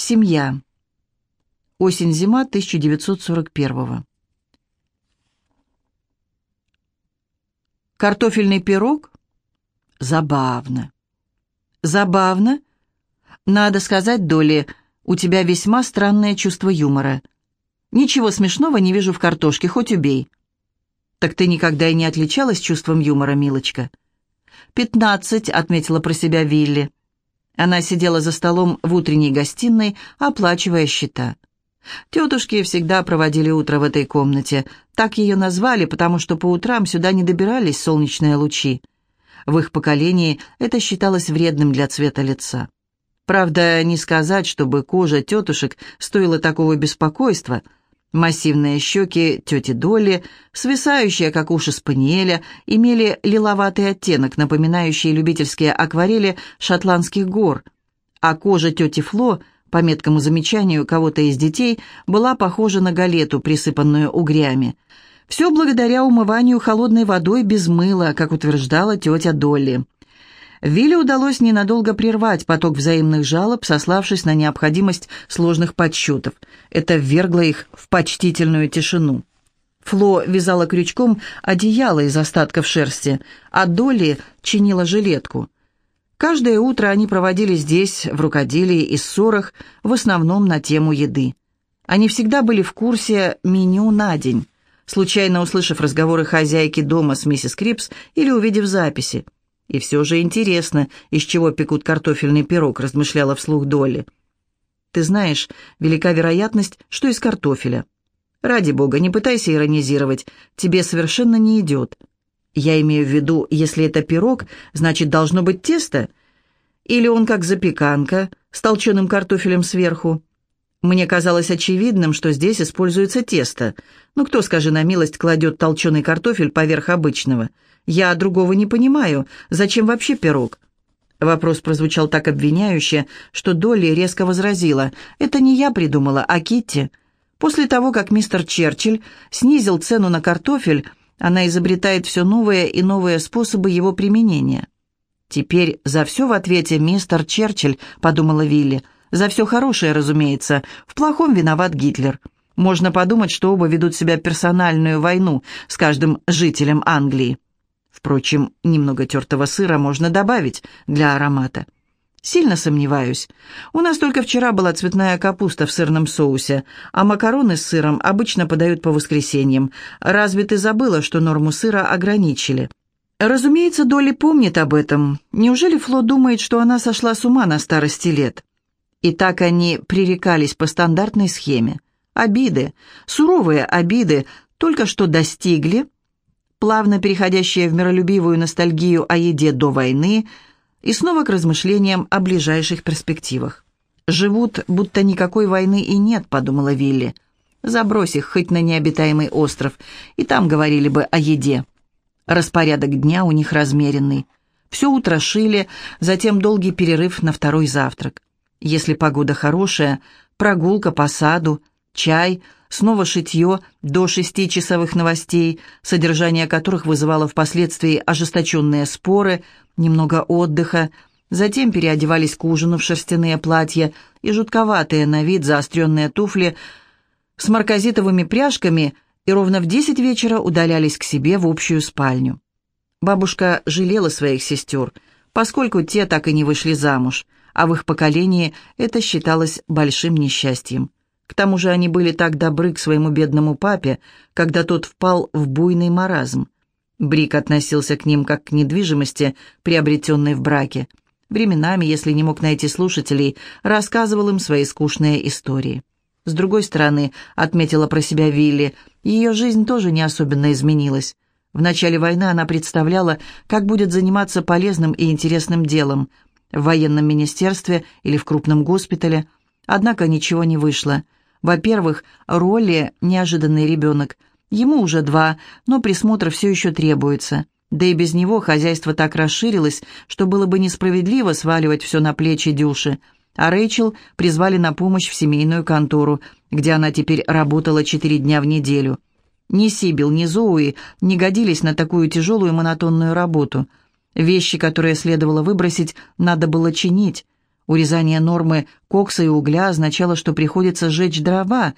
Семья. Осень-зима 1941 Картофельный пирог? Забавно. Забавно? Надо сказать, Доли, у тебя весьма странное чувство юмора. Ничего смешного не вижу в картошке, хоть убей. Так ты никогда и не отличалась чувством юмора, милочка? «Пятнадцать», — отметила про себя Вилли. Она сидела за столом в утренней гостиной, оплачивая счета. Тетушки всегда проводили утро в этой комнате. Так ее назвали, потому что по утрам сюда не добирались солнечные лучи. В их поколении это считалось вредным для цвета лица. Правда, не сказать, чтобы кожа тетушек стоила такого беспокойства — Массивные щеки тети Долли, свисающие, как уши спаниеля, имели лиловатый оттенок, напоминающий любительские акварели шотландских гор, а кожа тети Фло, по меткому замечанию кого-то из детей, была похожа на галету, присыпанную угрями. Все благодаря умыванию холодной водой без мыла, как утверждала тетя Долли. Вилле удалось ненадолго прервать поток взаимных жалоб, сославшись на необходимость сложных подсчетов. Это ввергло их в почтительную тишину. Фло вязала крючком одеяло из остатков шерсти, а Долли чинила жилетку. Каждое утро они проводили здесь, в рукоделии и ссорах, в основном на тему еды. Они всегда были в курсе меню на день, случайно услышав разговоры хозяйки дома с миссис Крипс или увидев записи. «И все же интересно, из чего пекут картофельный пирог», — размышляла вслух Долли. «Ты знаешь, велика вероятность, что из картофеля. Ради бога, не пытайся иронизировать, тебе совершенно не идет. Я имею в виду, если это пирог, значит, должно быть тесто. Или он как запеканка, с толченым картофелем сверху. Мне казалось очевидным, что здесь используется тесто. Ну, кто, скажи на милость, кладет толченый картофель поверх обычного?» Я другого не понимаю. Зачем вообще пирог?» Вопрос прозвучал так обвиняюще, что Долли резко возразила. «Это не я придумала, а Китти. После того, как мистер Черчилль снизил цену на картофель, она изобретает все новые и новые способы его применения». «Теперь за все в ответе мистер Черчилль», — подумала Вилли. «За все хорошее, разумеется. В плохом виноват Гитлер. Можно подумать, что оба ведут себя персональную войну с каждым жителем Англии». Впрочем, немного тертого сыра можно добавить для аромата. Сильно сомневаюсь. У нас только вчера была цветная капуста в сырном соусе, а макароны с сыром обычно подают по воскресеньям. Разве ты забыла, что норму сыра ограничили? Разумеется, Долли помнит об этом. Неужели Фло думает, что она сошла с ума на старости лет? И так они пререкались по стандартной схеме. Обиды, суровые обиды, только что достигли, плавно переходящая в миролюбивую ностальгию о еде до войны и снова к размышлениям о ближайших перспективах. «Живут, будто никакой войны и нет», — подумала Вилли. «Забрось их хоть на необитаемый остров, и там говорили бы о еде». Распорядок дня у них размеренный. Все утро шили, затем долгий перерыв на второй завтрак. Если погода хорошая, прогулка по саду, чай — снова шитье до шести часовых новостей, содержание которых вызывало впоследствии ожесточенные споры, немного отдыха, затем переодевались к ужину в шерстяные платья и жутковатые на вид заостренные туфли с марказитовыми пряжками и ровно в десять вечера удалялись к себе в общую спальню. Бабушка жалела своих сестер, поскольку те так и не вышли замуж, а в их поколении это считалось большим несчастьем. К тому же они были так добры к своему бедному папе, когда тот впал в буйный маразм. Брик относился к ним как к недвижимости, приобретенной в браке. Временами, если не мог найти слушателей, рассказывал им свои скучные истории. С другой стороны, отметила про себя Вилли, ее жизнь тоже не особенно изменилась. В начале войны она представляла, как будет заниматься полезным и интересным делом в военном министерстве или в крупном госпитале, однако ничего не вышло – во-первых, Ролли – неожиданный ребенок. Ему уже два, но присмотр все еще требуется. Да и без него хозяйство так расширилось, что было бы несправедливо сваливать все на плечи Дюши. А Рэйчел призвали на помощь в семейную контору, где она теперь работала четыре дня в неделю. Ни Сибил, ни Зоуи не годились на такую тяжелую монотонную работу. Вещи, которые следовало выбросить, надо было чинить. Урезание нормы кокса и угля означало, что приходится сжечь дрова,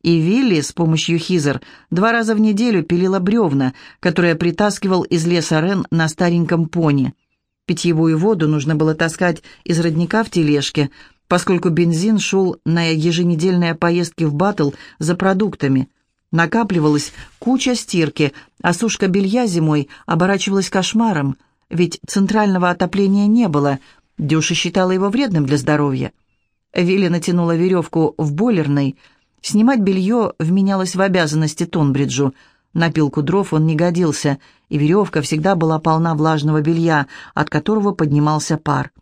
и Вилли с помощью Хизер два раза в неделю пилила бревна, которые притаскивал из леса Рен на стареньком пони. Питьевую воду нужно было таскать из родника в тележке, поскольку бензин шел на еженедельные поездки в Баттл за продуктами. Накапливалась куча стирки, а сушка белья зимой оборачивалась кошмаром, ведь центрального отопления не было, Дюша считала его вредным для здоровья. Вилли натянула веревку в бойлерной, снимать белье вменялось в обязанности Тонбриджу – на пилку дров он не годился, и веревка всегда была полна влажного белья, от которого поднимался пар.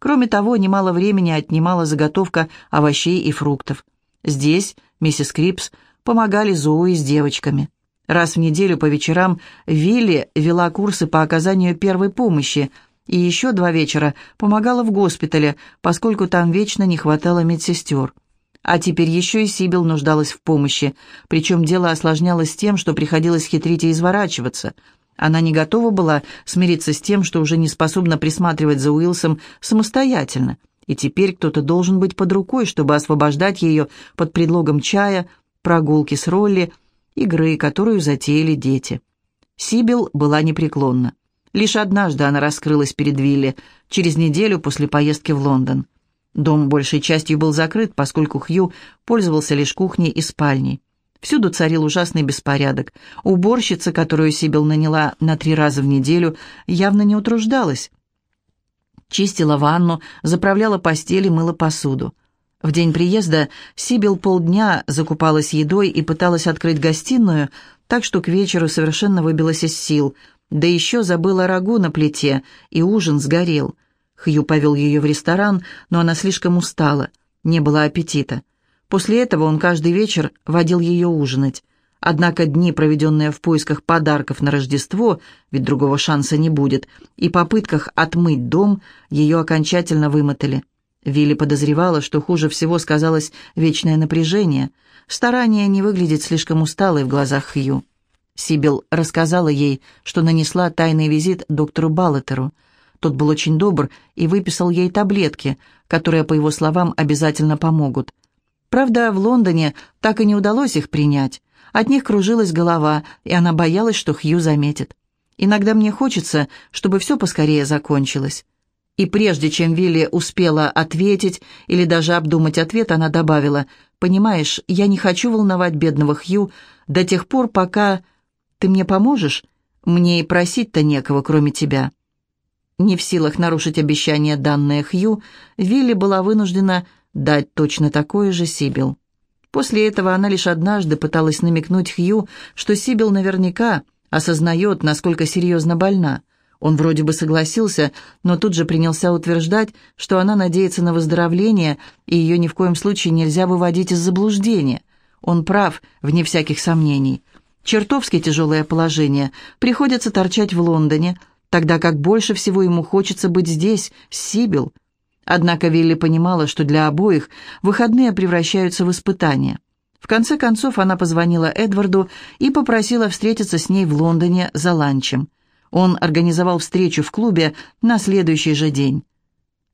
Кроме того, немало времени отнимала заготовка овощей и фруктов. Здесь миссис Крипс помогали Зоуи с девочками. Раз в неделю по вечерам Вилли вела курсы по оказанию первой помощи, и еще два вечера помогала в госпитале, поскольку там вечно не хватало медсестер. А теперь еще и Сибил нуждалась в помощи, причем дело осложнялось тем, что приходилось хитрить и изворачиваться. Она не готова была смириться с тем, что уже не способна присматривать за Уилсом самостоятельно, и теперь кто-то должен быть под рукой, чтобы освобождать ее под предлогом чая, прогулки с Ролли, игры, которую затеяли дети. Сибил была непреклонна. Лишь однажды она раскрылась перед Вилли, через неделю после поездки в Лондон. Дом большей частью был закрыт, поскольку Хью пользовался лишь кухней и спальней. Всюду царил ужасный беспорядок. Уборщица, которую Сибил наняла на три раза в неделю, явно не утруждалась. Чистила ванну, заправляла постели, мыла посуду. В день приезда Сибил полдня закупалась едой и пыталась открыть гостиную, так что к вечеру совершенно выбилась из сил. Да еще забыла рагу на плите, и ужин сгорел. Хью повел ее в ресторан, но она слишком устала, не было аппетита. После этого он каждый вечер водил ее ужинать. Однако дни, проведенные в поисках подарков на Рождество, ведь другого шанса не будет, и попытках отмыть дом, ее окончательно вымотали. Вилли подозревала, что хуже всего сказалось вечное напряжение, старание не выглядеть слишком усталой в глазах Хью. Сибил рассказала ей, что нанесла тайный визит доктору Баллетеру – тот был очень добр и выписал ей таблетки, которые, по его словам, обязательно помогут. Правда, в Лондоне так и не удалось их принять. От них кружилась голова, и она боялась, что Хью заметит. Иногда мне хочется, чтобы все поскорее закончилось. И прежде чем Вилли успела ответить или даже обдумать ответ, она добавила, «Понимаешь, я не хочу волновать бедного Хью до тех пор, пока ты мне поможешь. Мне и просить-то некого, кроме тебя». Не в силах нарушить обещание, данное Хью, Вилли была вынуждена дать точно такое же Сибил. После этого она лишь однажды пыталась намекнуть Хью, что Сибил наверняка осознает, насколько серьезно больна. Он вроде бы согласился, но тут же принялся утверждать, что она надеется на выздоровление, и ее ни в коем случае нельзя выводить из заблуждения. Он прав, вне всяких сомнений. Чертовски тяжелое положение. Приходится торчать в Лондоне – тогда как больше всего ему хочется быть здесь, с Сибил. Однако Вилли понимала, что для обоих выходные превращаются в испытания. В конце концов она позвонила Эдварду и попросила встретиться с ней в Лондоне за ланчем. Он организовал встречу в клубе на следующий же день.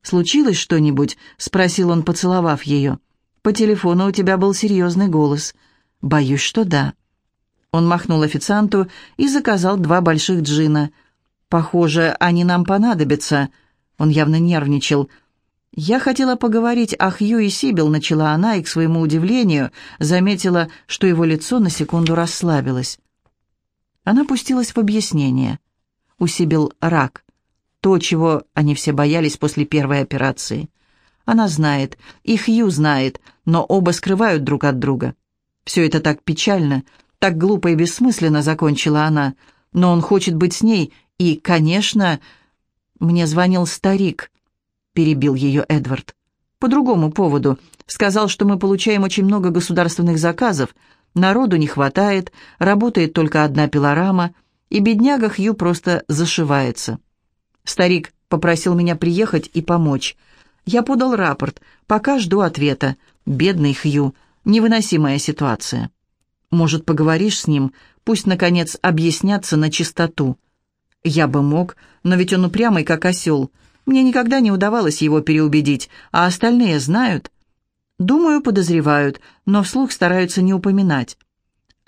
«Случилось что-нибудь?» — спросил он, поцеловав ее. «По телефону у тебя был серьезный голос». «Боюсь, что да». Он махнул официанту и заказал два больших джина — «Похоже, они нам понадобятся». Он явно нервничал. «Я хотела поговорить о Хью и Сибил», — начала она, и, к своему удивлению, заметила, что его лицо на секунду расслабилось. Она пустилась в объяснение. У Сибил рак. То, чего они все боялись после первой операции. Она знает, и Хью знает, но оба скрывают друг от друга. Все это так печально, так глупо и бессмысленно закончила она, но он хочет быть с ней и, конечно, мне звонил старик, перебил ее Эдвард. По другому поводу. Сказал, что мы получаем очень много государственных заказов, народу не хватает, работает только одна пилорама, и бедняга Хью просто зашивается. Старик попросил меня приехать и помочь. Я подал рапорт, пока жду ответа. Бедный Хью, невыносимая ситуация. Может, поговоришь с ним, пусть, наконец, объяснятся на чистоту. Я бы мог, но ведь он упрямый, как осел. Мне никогда не удавалось его переубедить, а остальные знают. Думаю, подозревают, но вслух стараются не упоминать.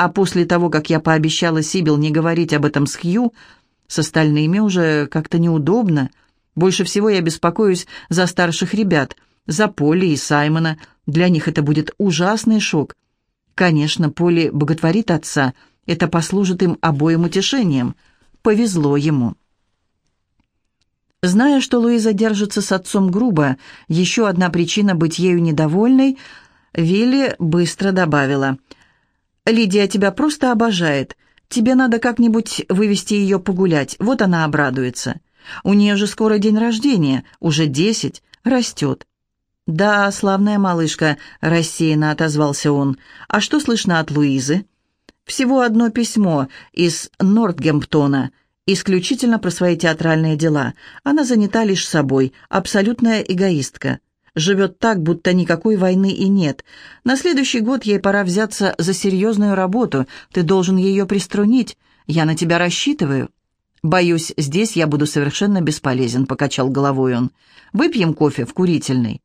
А после того, как я пообещала Сибил не говорить об этом с Хью, с остальными уже как-то неудобно. Больше всего я беспокоюсь за старших ребят, за Поли и Саймона. Для них это будет ужасный шок. Конечно, Поли боготворит отца. Это послужит им обоим утешением. Повезло ему. Зная, что Луиза держится с отцом грубо, еще одна причина быть ею недовольной, Вилли быстро добавила. «Лидия тебя просто обожает. Тебе надо как-нибудь вывести ее погулять, вот она обрадуется. У нее же скоро день рождения, уже десять, растет». «Да, славная малышка», — рассеянно отозвался он. «А что слышно от Луизы?» «Всего одно письмо из Нортгемптона исключительно про свои театральные дела. Она занята лишь собой, абсолютная эгоистка. Живет так, будто никакой войны и нет. На следующий год ей пора взяться за серьезную работу. Ты должен ее приструнить. Я на тебя рассчитываю». «Боюсь, здесь я буду совершенно бесполезен», — покачал головой он. «Выпьем кофе в курительной».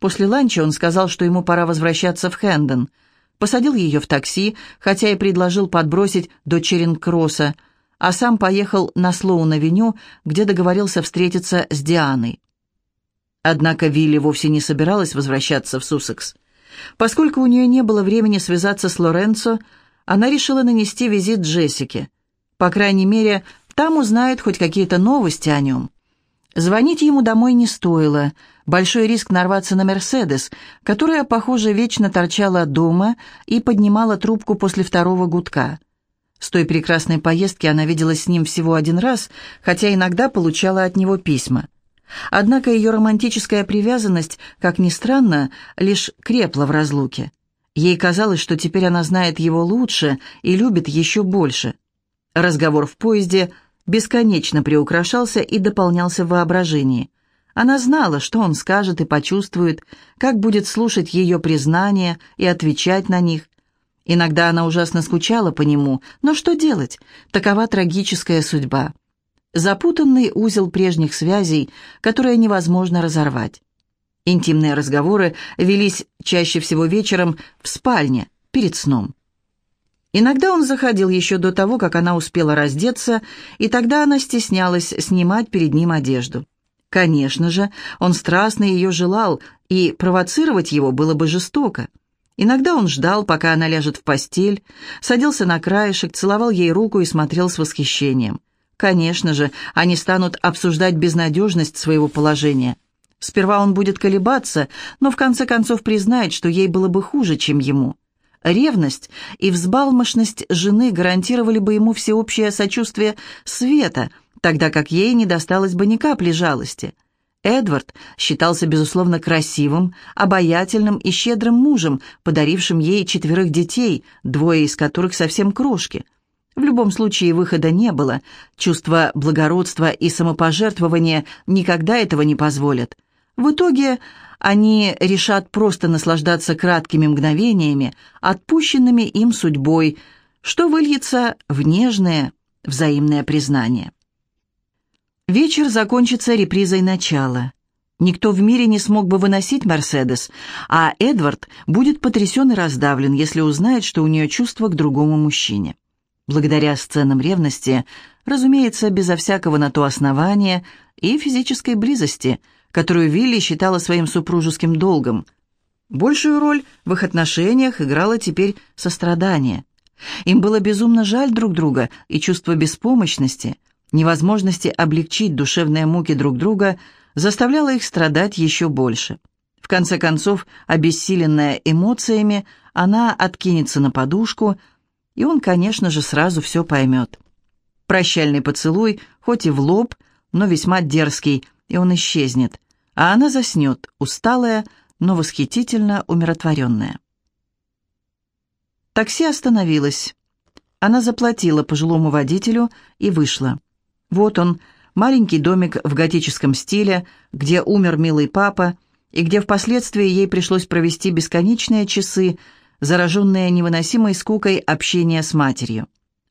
После ланча он сказал, что ему пора возвращаться в Хэндон. Посадил ее в такси, хотя и предложил подбросить до Черинг-Кросса, а сам поехал на Слоун-авеню, где договорился встретиться с Дианой. Однако Вилли вовсе не собиралась возвращаться в Суссекс. Поскольку у нее не было времени связаться с Лоренцо, она решила нанести визит Джессике. По крайней мере, там узнает хоть какие-то новости о нем. Звонить ему домой не стоило. Большой риск нарваться на «Мерседес», которая, похоже, вечно торчала дома и поднимала трубку после второго гудка. С той прекрасной поездки она виделась с ним всего один раз, хотя иногда получала от него письма. Однако ее романтическая привязанность, как ни странно, лишь крепла в разлуке. Ей казалось, что теперь она знает его лучше и любит еще больше. Разговор в поезде бесконечно приукрашался и дополнялся в воображении. Она знала, что он скажет и почувствует, как будет слушать ее признания и отвечать на них, Иногда она ужасно скучала по нему, но что делать? Такова трагическая судьба. Запутанный узел прежних связей, которые невозможно разорвать. Интимные разговоры велись чаще всего вечером в спальне, перед сном. Иногда он заходил еще до того, как она успела раздеться, и тогда она стеснялась снимать перед ним одежду. Конечно же, он страстно ее желал, и провоцировать его было бы жестоко. Иногда он ждал, пока она ляжет в постель, садился на краешек, целовал ей руку и смотрел с восхищением. Конечно же, они станут обсуждать безнадежность своего положения. Сперва он будет колебаться, но в конце концов признает, что ей было бы хуже, чем ему. Ревность и взбалмошность жены гарантировали бы ему всеобщее сочувствие света, тогда как ей не досталось бы ни капли жалости – Эдвард считался, безусловно, красивым, обаятельным и щедрым мужем, подарившим ей четверых детей, двое из которых совсем крошки. В любом случае выхода не было. Чувство благородства и самопожертвования никогда этого не позволят. В итоге они решат просто наслаждаться краткими мгновениями, отпущенными им судьбой, что выльется в нежное взаимное признание. Вечер закончится репризой начала. Никто в мире не смог бы выносить Мерседес, а Эдвард будет потрясен и раздавлен, если узнает, что у нее чувство к другому мужчине. Благодаря сценам ревности, разумеется, безо всякого на то основания и физической близости, которую Вилли считала своим супружеским долгом. Большую роль в их отношениях играло теперь сострадание. Им было безумно жаль друг друга, и чувство беспомощности – невозможности облегчить душевные муки друг друга заставляло их страдать еще больше. В конце концов, обессиленная эмоциями, она откинется на подушку, и он, конечно же, сразу все поймет. Прощальный поцелуй, хоть и в лоб, но весьма дерзкий, и он исчезнет, а она заснет, усталая, но восхитительно умиротворенная. Такси остановилось. Она заплатила пожилому водителю и вышла. Вот он, маленький домик в готическом стиле, где умер милый папа, и где впоследствии ей пришлось провести бесконечные часы, зараженные невыносимой скукой общения с матерью.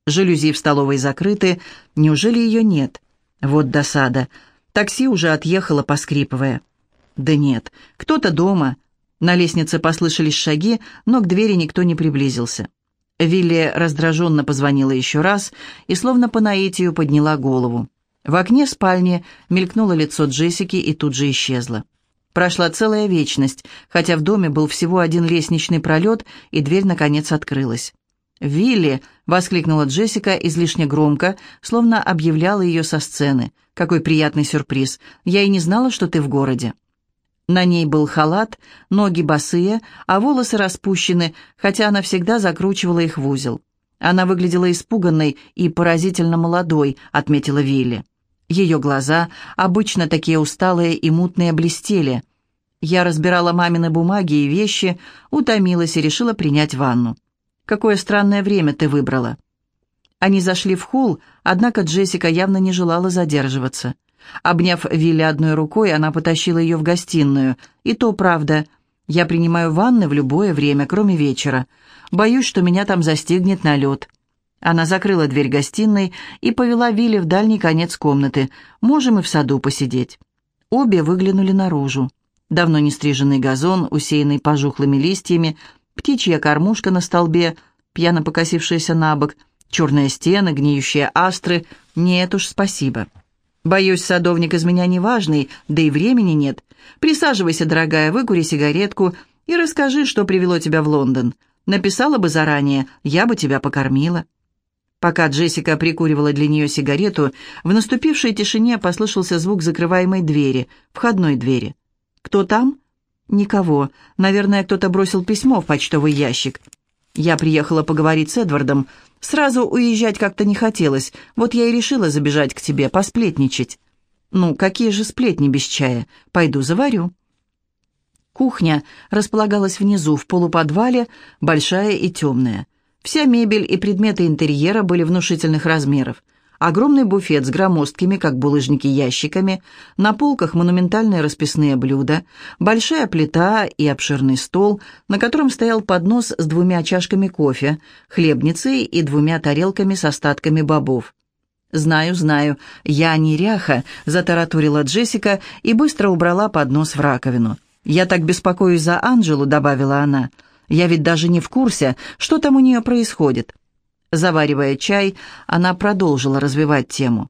Жалюзи в столовой закрыты, неужели ее нет? Вот досада. Такси уже отъехало, поскрипывая. «Да нет, кто-то дома». На лестнице послышались шаги, но к двери никто не приблизился. Вилли раздраженно позвонила еще раз и словно по наитию подняла голову. В окне спальни мелькнуло лицо Джессики и тут же исчезло. Прошла целая вечность, хотя в доме был всего один лестничный пролет, и дверь, наконец, открылась. «Вилли!» — воскликнула Джессика излишне громко, словно объявляла ее со сцены. «Какой приятный сюрприз! Я и не знала, что ты в городе». На ней был халат, ноги босые, а волосы распущены, хотя она всегда закручивала их в узел. Она выглядела испуганной и поразительно молодой, отметила Вилли. Ее глаза, обычно такие усталые и мутные, блестели. Я разбирала мамины бумаги и вещи, утомилась и решила принять ванну. «Какое странное время ты выбрала». Они зашли в холл, однако Джессика явно не желала задерживаться. Обняв Вилли одной рукой, она потащила ее в гостиную. «И то правда. Я принимаю ванны в любое время, кроме вечера. Боюсь, что меня там застигнет налет». Она закрыла дверь гостиной и повела Вилли в дальний конец комнаты. «Можем и в саду посидеть». Обе выглянули наружу. Давно не стриженный газон, усеянный пожухлыми листьями, птичья кормушка на столбе, пьяно покосившаяся на бок, черные стены, гниющие астры. Нет уж, спасибо. Боюсь, садовник из меня неважный, да и времени нет. Присаживайся, дорогая, выкури сигаретку и расскажи, что привело тебя в Лондон. Написала бы заранее, я бы тебя покормила». Пока Джессика прикуривала для нее сигарету, в наступившей тишине послышался звук закрываемой двери, входной двери. «Кто там?» «Никого. Наверное, кто-то бросил письмо в почтовый ящик. Я приехала поговорить с Эдвардом. Сразу уезжать как-то не хотелось, вот я и решила забежать к тебе, посплетничать. Ну, какие же сплетни без чая? Пойду заварю. Кухня располагалась внизу, в полуподвале, большая и темная. Вся мебель и предметы интерьера были внушительных размеров. Огромный буфет с громоздкими, как булыжники, ящиками, на полках монументальные расписные блюда, большая плита и обширный стол, на котором стоял поднос с двумя чашками кофе, хлебницей и двумя тарелками с остатками бобов. «Знаю, знаю, я неряха», — затараторила Джессика и быстро убрала поднос в раковину. «Я так беспокоюсь за Анджелу», — добавила она. «Я ведь даже не в курсе, что там у нее происходит. Заваривая чай, она продолжила развивать тему.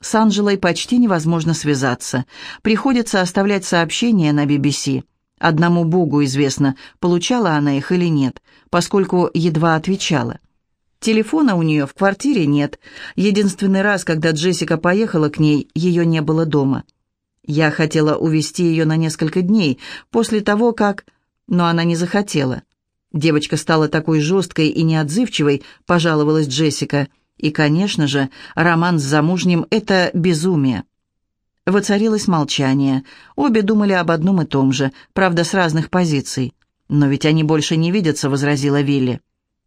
С Анжелой почти невозможно связаться. Приходится оставлять сообщения на BBC. Одному Богу известно, получала она их или нет, поскольку едва отвечала. Телефона у нее в квартире нет. Единственный раз, когда Джессика поехала к ней, ее не было дома. Я хотела увезти ее на несколько дней, после того, как... Но она не захотела. Девочка стала такой жесткой и неотзывчивой, пожаловалась Джессика. И, конечно же, роман с замужним — это безумие. Воцарилось молчание. Обе думали об одном и том же, правда, с разных позиций. «Но ведь они больше не видятся», — возразила Вилли.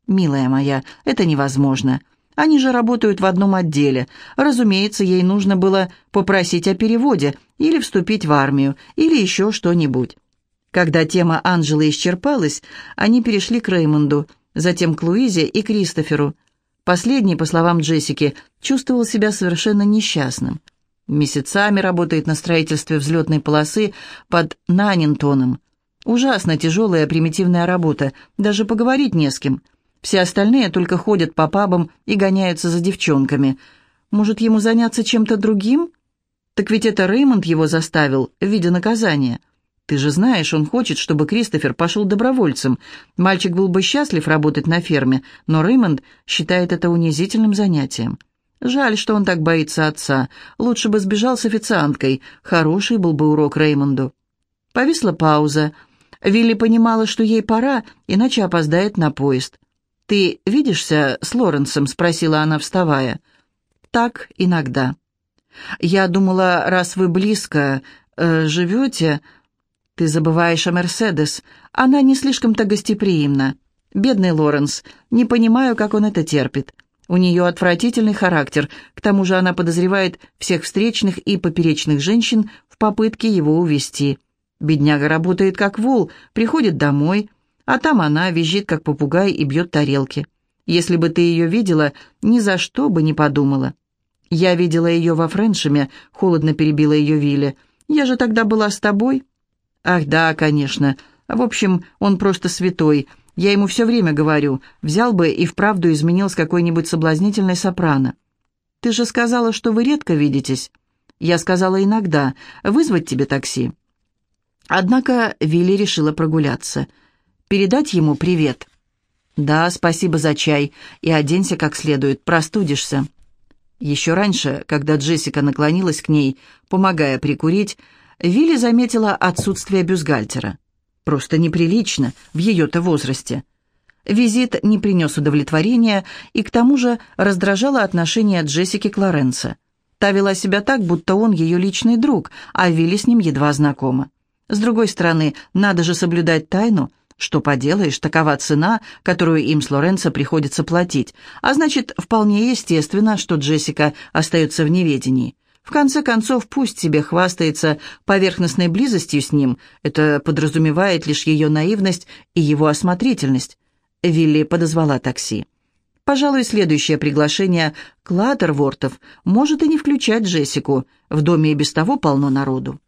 «Милая моя, это невозможно. Они же работают в одном отделе. Разумеется, ей нужно было попросить о переводе или вступить в армию, или еще что-нибудь. Когда тема Анжелы исчерпалась, они перешли к Реймонду, затем к Луизе и Кристоферу. Последний, по словам Джессики, чувствовал себя совершенно несчастным. Месяцами работает на строительстве взлетной полосы под Нанинтоном. Ужасно тяжелая примитивная работа, даже поговорить не с кем. Все остальные только ходят по пабам и гоняются за девчонками. Может, ему заняться чем-то другим? Так ведь это Реймонд его заставил в виде наказания. Ты же знаешь, он хочет, чтобы Кристофер пошел добровольцем. Мальчик был бы счастлив работать на ферме, но Реймонд считает это унизительным занятием. Жаль, что он так боится отца. Лучше бы сбежал с официанткой. Хороший был бы урок Реймонду. Повисла пауза. Вилли понимала, что ей пора, иначе опоздает на поезд. «Ты видишься с Лоренсом?» — спросила она, вставая. «Так, иногда». «Я думала, раз вы близко э, живете...» «Ты забываешь о Мерседес. Она не слишком-то гостеприимна. Бедный Лоренс. Не понимаю, как он это терпит. У нее отвратительный характер. К тому же она подозревает всех встречных и поперечных женщин в попытке его увести. Бедняга работает как вол, приходит домой, а там она визжит, как попугай, и бьет тарелки. Если бы ты ее видела, ни за что бы не подумала». «Я видела ее во Френшеме», — холодно перебила ее Вилли. «Я же тогда была с тобой». «Ах, да, конечно. В общем, он просто святой. Я ему все время говорю, взял бы и вправду изменил с какой-нибудь соблазнительной сопрано». «Ты же сказала, что вы редко видитесь». «Я сказала иногда. Вызвать тебе такси». Однако Вилли решила прогуляться. «Передать ему привет». «Да, спасибо за чай. И оденься как следует, простудишься». Еще раньше, когда Джессика наклонилась к ней, помогая прикурить, Вилли заметила отсутствие бюстгальтера. Просто неприлично в ее-то возрасте. Визит не принес удовлетворения и к тому же раздражало отношение Джессики к Лоренцо. Та вела себя так, будто он ее личный друг, а Вилли с ним едва знакома. С другой стороны, надо же соблюдать тайну. Что поделаешь, такова цена, которую им с Лоренцо приходится платить. А значит, вполне естественно, что Джессика остается в неведении. В конце концов, пусть себе хвастается поверхностной близостью с ним, это подразумевает лишь ее наивность и его осмотрительность. Вилли подозвала такси. Пожалуй, следующее приглашение Клаттервортов может и не включать Джессику. В доме и без того полно народу.